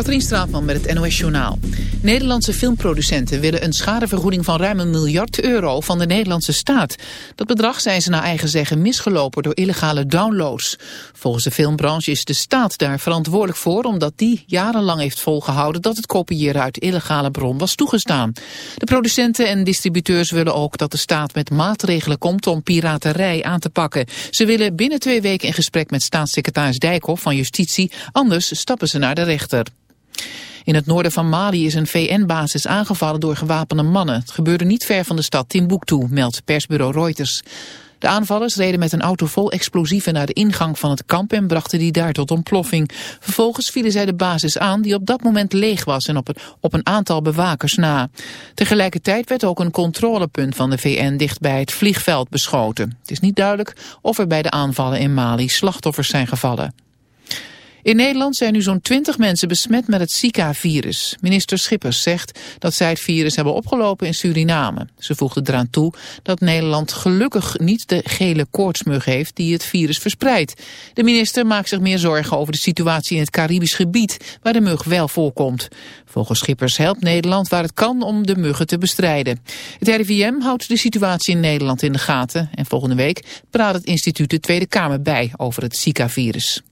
Katrien Straatman met het NOS Journaal. Nederlandse filmproducenten willen een schadevergoeding van ruim een miljard euro van de Nederlandse staat. Dat bedrag zijn ze naar eigen zeggen misgelopen door illegale downloads. Volgens de filmbranche is de staat daar verantwoordelijk voor omdat die jarenlang heeft volgehouden dat het kopiëren uit illegale bron was toegestaan. De producenten en distributeurs willen ook dat de staat met maatregelen komt om piraterij aan te pakken. Ze willen binnen twee weken in gesprek met staatssecretaris Dijkhoff van Justitie, anders stappen ze naar de rechter. In het noorden van Mali is een VN-basis aangevallen door gewapende mannen. Het gebeurde niet ver van de stad Timbuktu, meldt persbureau Reuters. De aanvallers reden met een auto vol explosieven naar de ingang van het kamp en brachten die daar tot ontploffing. Vervolgens vielen zij de basis aan die op dat moment leeg was en op een, op een aantal bewakers na. Tegelijkertijd werd ook een controlepunt van de VN dicht bij het vliegveld beschoten. Het is niet duidelijk of er bij de aanvallen in Mali slachtoffers zijn gevallen. In Nederland zijn nu zo'n 20 mensen besmet met het Zika-virus. Minister Schippers zegt dat zij het virus hebben opgelopen in Suriname. Ze voegde eraan toe dat Nederland gelukkig niet de gele koortsmug heeft die het virus verspreidt. De minister maakt zich meer zorgen over de situatie in het Caribisch gebied, waar de mug wel voorkomt. Volgens Schippers helpt Nederland waar het kan om de muggen te bestrijden. Het RIVM houdt de situatie in Nederland in de gaten en volgende week praat het instituut de Tweede Kamer bij over het Zika-virus.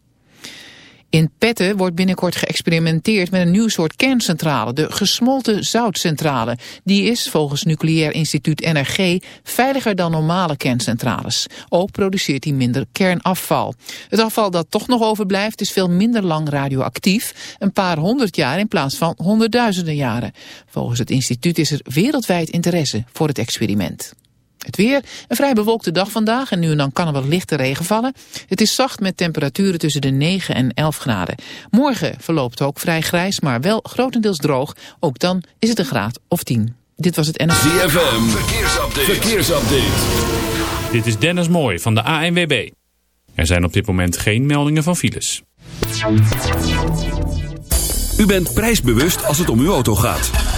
In Petten wordt binnenkort geëxperimenteerd met een nieuw soort kerncentrale, de gesmolten zoutcentrale. Die is volgens Nucleair Instituut NRG veiliger dan normale kerncentrales. Ook produceert hij minder kernafval. Het afval dat toch nog overblijft is veel minder lang radioactief, een paar honderd jaar in plaats van honderdduizenden jaren. Volgens het instituut is er wereldwijd interesse voor het experiment. Het weer, een vrij bewolkte dag vandaag en nu en dan kan er wat lichte regen vallen. Het is zacht met temperaturen tussen de 9 en 11 graden. Morgen verloopt ook vrij grijs, maar wel grotendeels droog. Ook dan is het een graad of 10. Dit was het NFV. ZFM, verkeersupdate. verkeersupdate. Dit is Dennis Mooij van de ANWB. Er zijn op dit moment geen meldingen van files. U bent prijsbewust als het om uw auto gaat.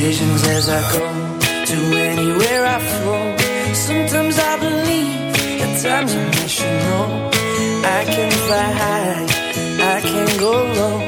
decisions as I go to anywhere I flow. Sometimes I believe, at times I should know. I can fly high, I can go low.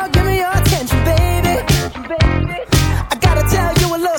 Your, give me your attention, baby. I gotta tell you a little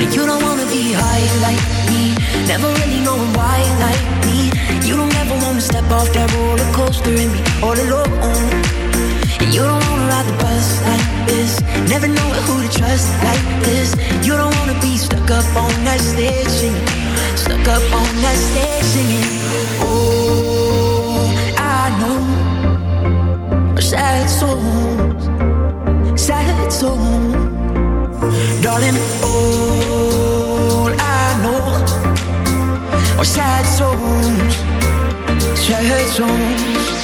And you don't wanna be high like me, never really knowing why like me. You don't ever wanna step off that roller coaster and be all alone. And you don't wanna ride the bus like this. Never know who to trust like this. You don't wanna be stuck up on that stage singing. Stuck up on that stage singing. Oh, I know. Sad souls. Sad souls. Darling, 我下注，全中。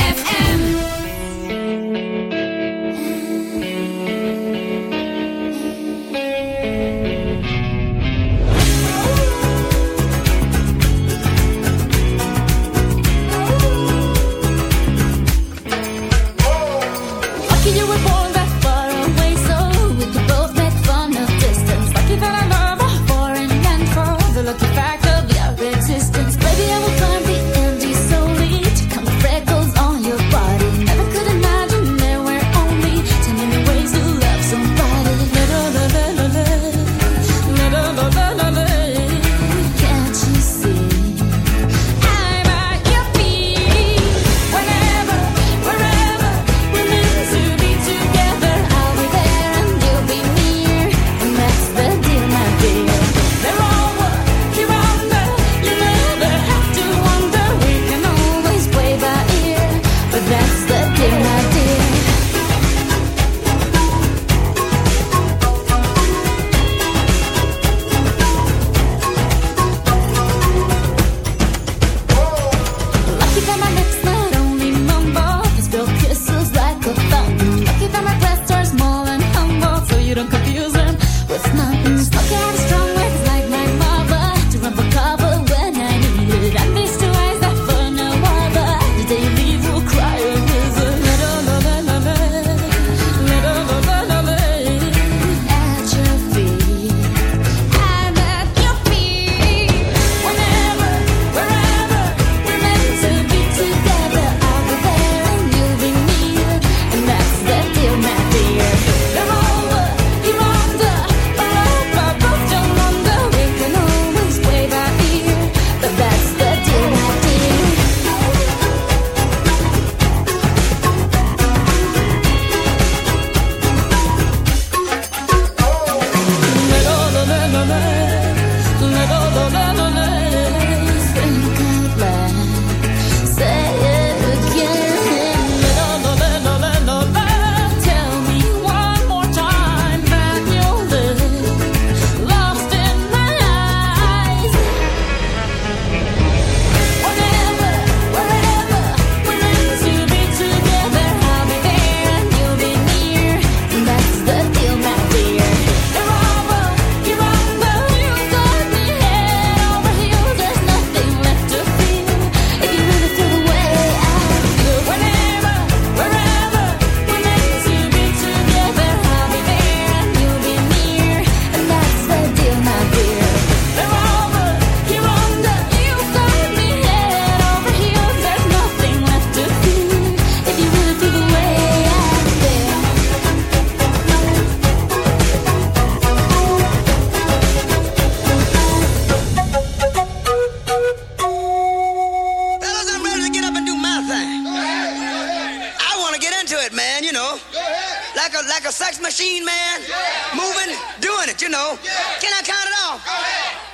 Can I count it off?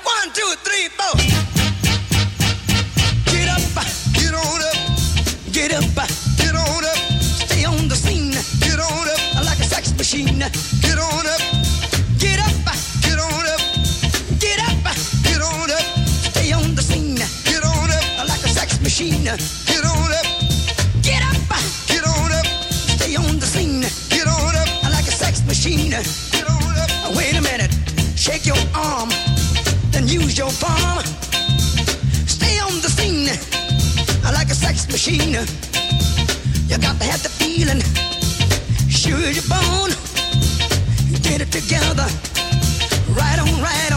One, two, three, four. Get up, get on up, get up, get on up. Stay on the scene, get on up like a sex machine. Get on up, get up, get on up, get up, get on up. Stay on the scene, get on up like a sex machine. Get on up, get up, get on up. Stay on the scene, get on up like a sex machine. Get on up. Wait a minute. Take your arm then use your palm. Stay on the scene like a sex machine. You got to have the feeling. Sure, your bone. Get it together. Right on, right on.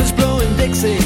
is blowing Dixie.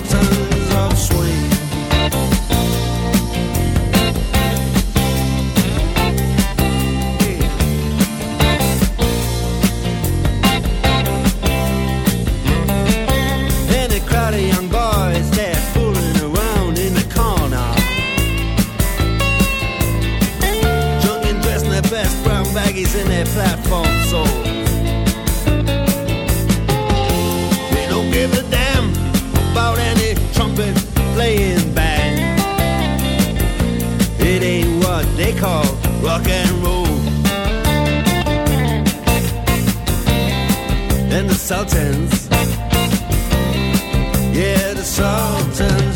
rock and roll. And the Sultans, yeah, the Sultans.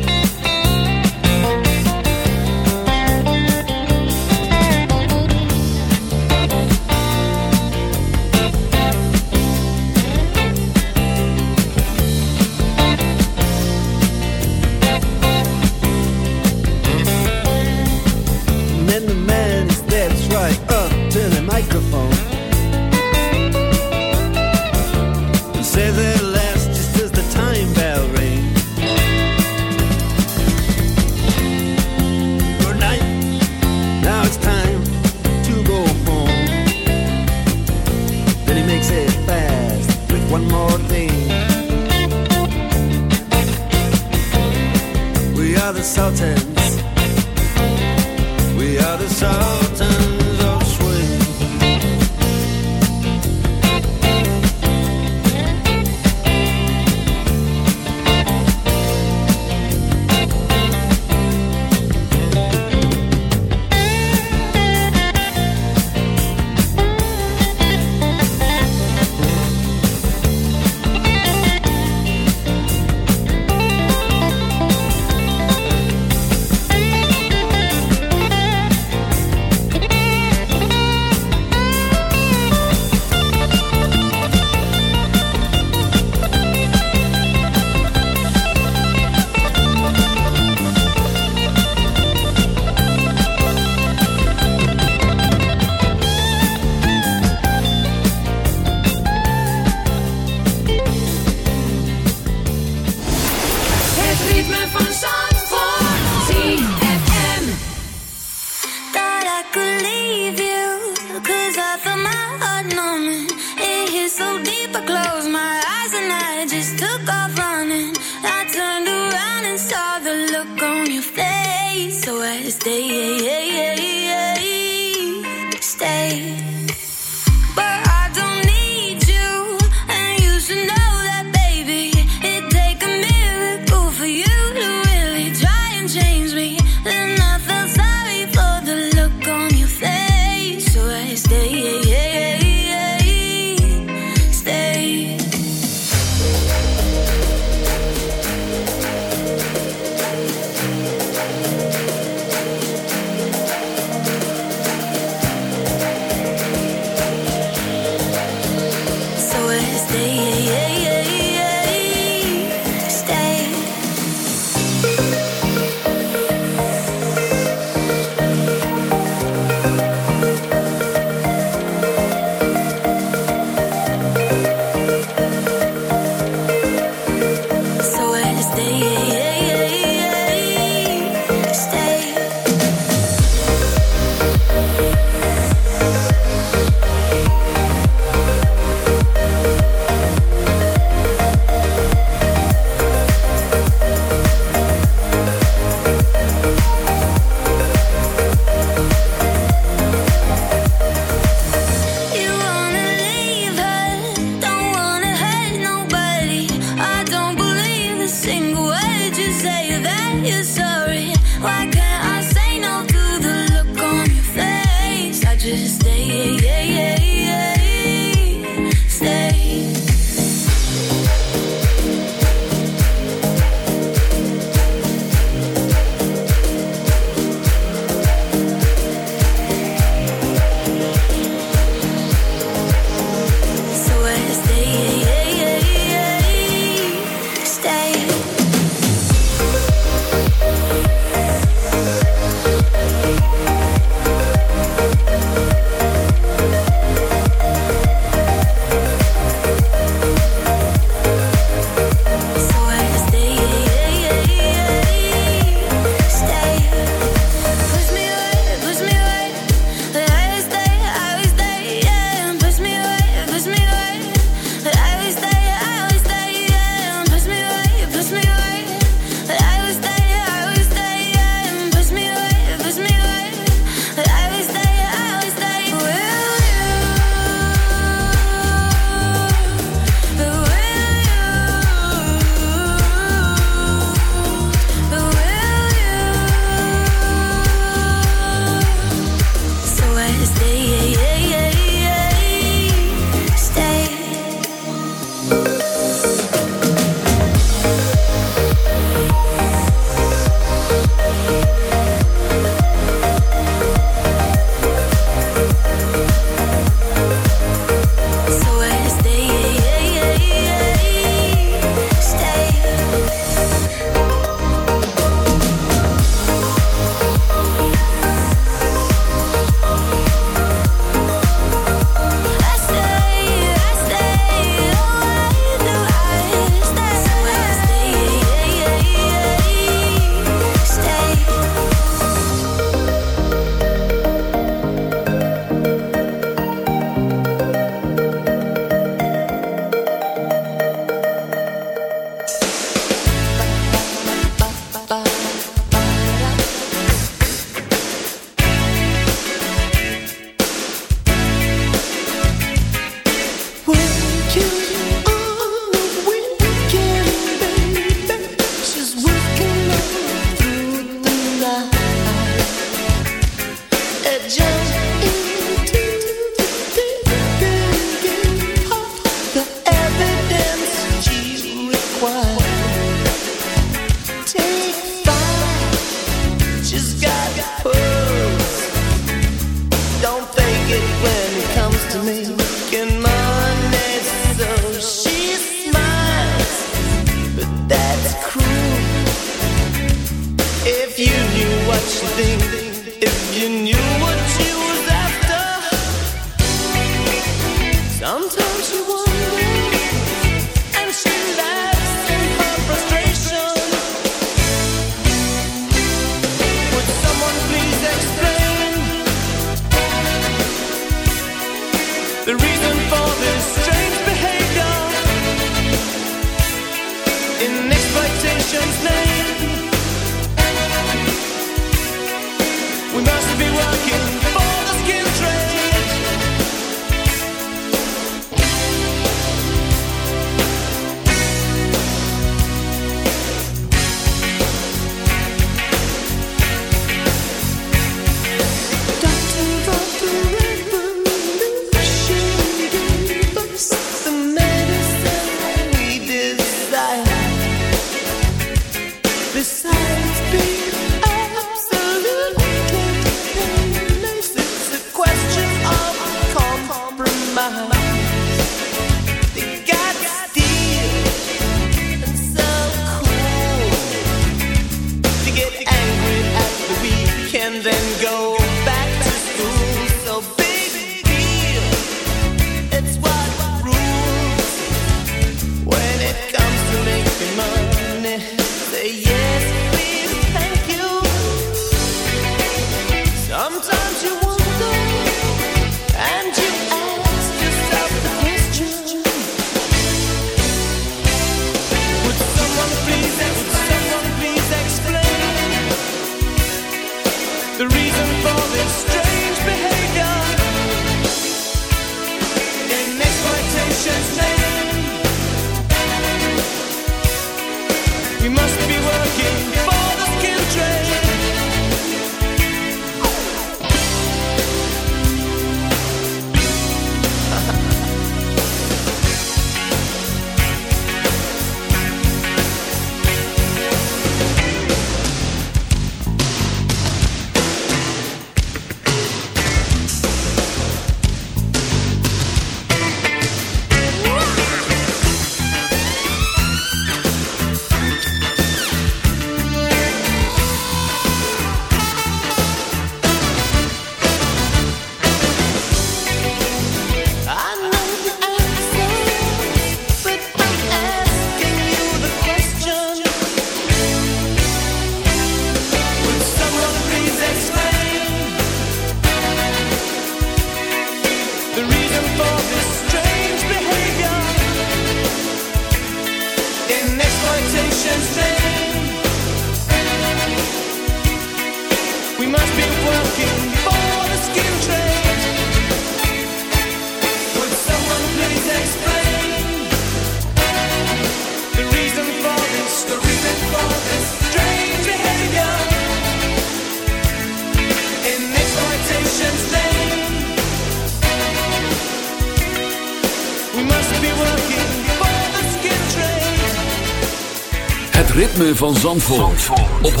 ritme van Zandvoort, op 106.9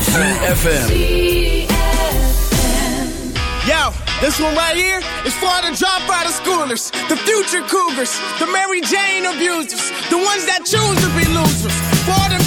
ZFM Yo, this one right here is for the dropout of schoolers The future cougars, the Mary Jane abusers The ones that choose to be losers. For the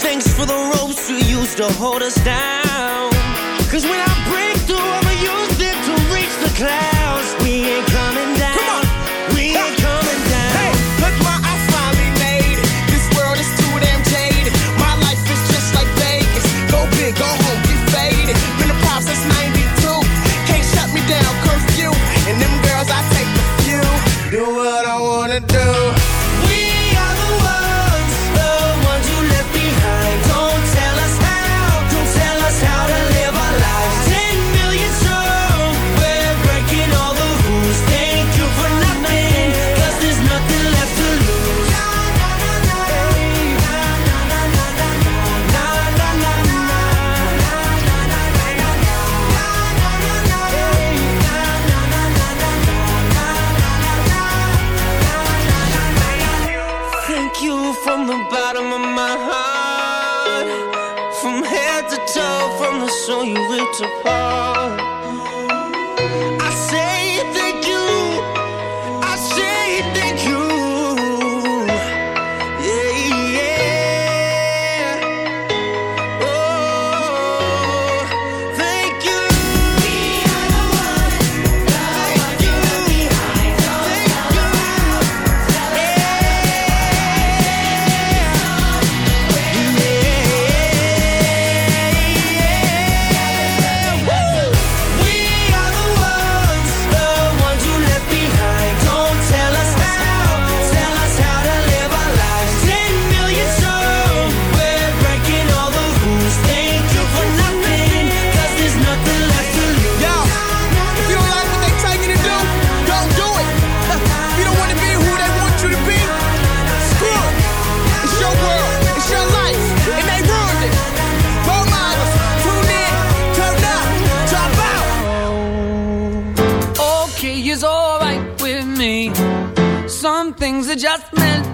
Thanks for the ropes you used to hold us down. Cause when I break through, I'ma use it to reach the clouds.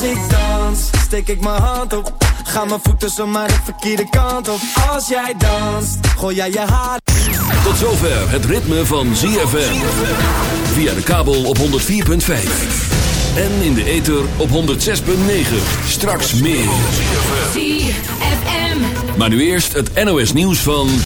Als ik dans, steek ik mijn hand op. Ga mijn voeten zomaar de verkeerde kant op. Als jij danst, gooi jij je haar. Tot zover het ritme van ZFM. Via de kabel op 104.5. En in de ether op 106.9. Straks meer. ZFM. Maar nu eerst het NOS nieuws van...